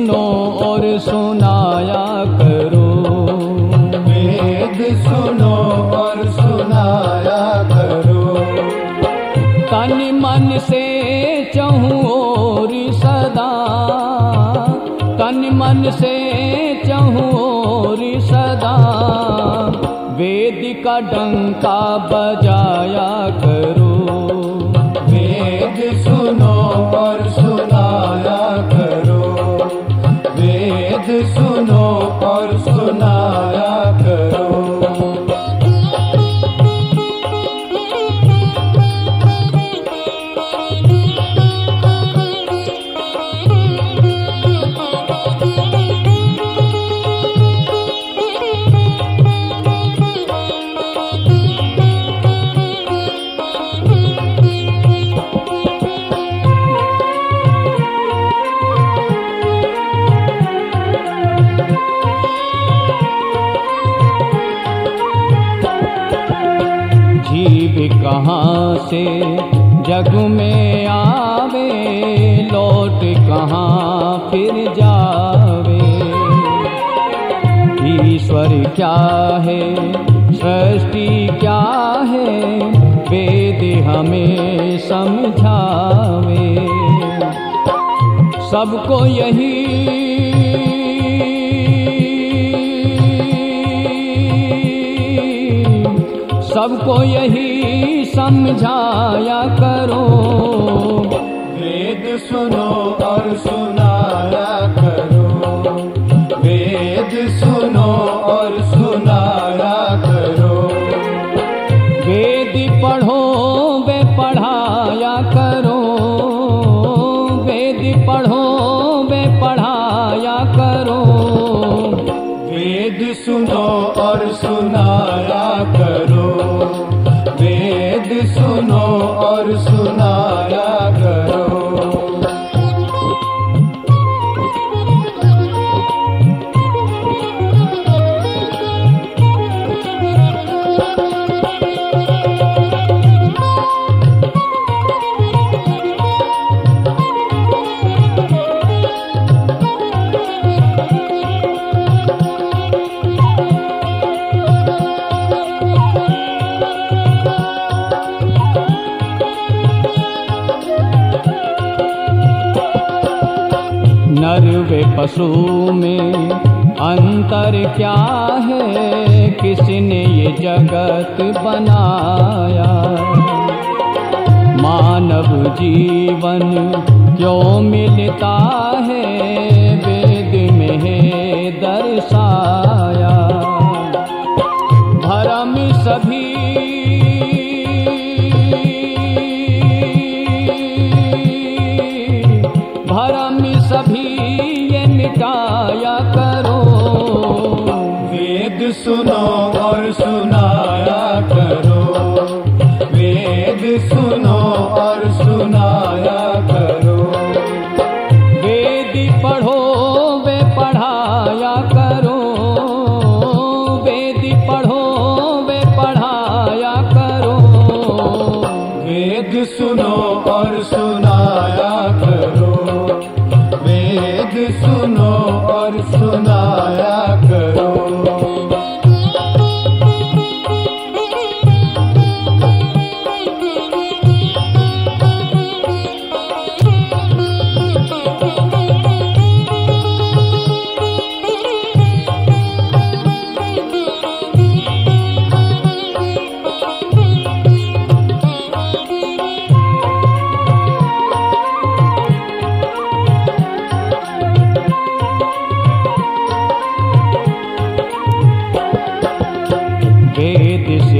सुनो और सुनाया करो। वेद सुनो और सुनाया करो। तन मन से चहूँ और सदा। तन मन से चहूर सदा। वेद का डंका बजाया करो। सुनो और सुनाया से जग में आवे, लौट कहाँ फिर जावे? ईश्वर क्या है? सृष्टि क्या है? वेद हमें समझावे। सबको यही सबको यही समझाया करो। वेद सुनो और सुनाया करो। वेद सुनो और सुनाया करो। वेद पढ़ो, वे पढ़ाया करो। वेद पढ़ो, वे पढ़ाया करो। वेद सुनो और सुनाया और पशु में अंतर क्या है? किसने ये जगत बनाया? मानव जीवन क्यों मिलता है? वेद में है दर्शाया। धर्म सभी सुनो और सुनाया करो। वेद सुनो और सुनाया करो। वेद पढ़ो वे पढ़ाया करो।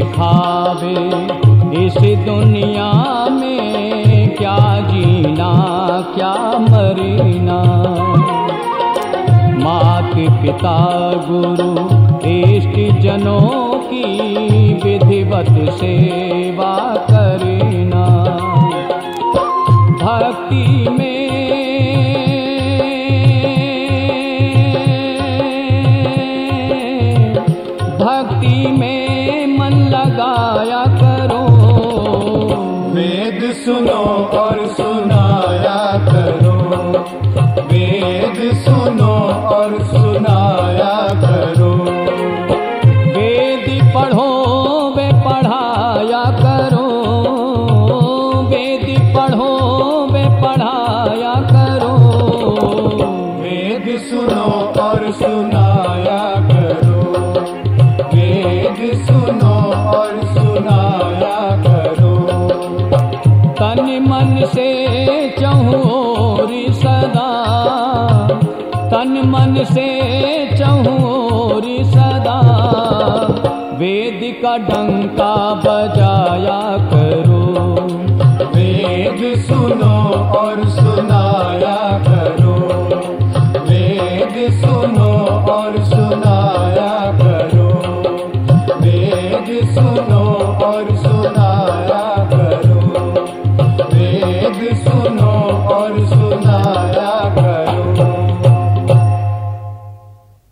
वेद सिखावे इस दुनिया में क्या जीना, क्या मरना। मात पिता गुरु, इष्ट जनों की विधिवत सेवा करना सुनो और सुनाया करो। वेद सुनो और सुना मन से चहोरी सदा। तन मन से चहोरी सदा। वेद का डंका बजाया करो। वेद सुनो और सुनाया करो। वेद सुनो और सुनाया करो। वेद सुनो और